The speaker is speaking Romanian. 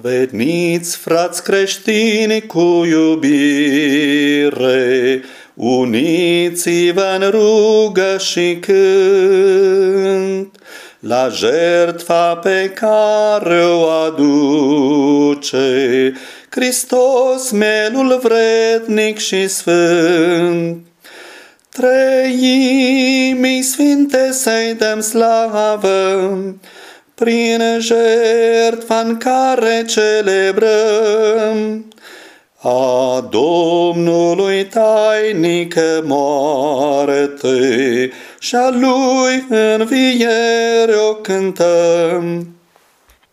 Veniți, frați creștini, cu iubire, uniți-vă în rugă și cânt, la jertfa pe care o aduce Hristos, melul vrednic și sfânt. Trăimii sfinte să-i dăm slavă, prin jertfa în care celebrăm a Domnului tainică moarte și a Lui înviere o cântăm.